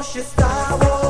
Você está stało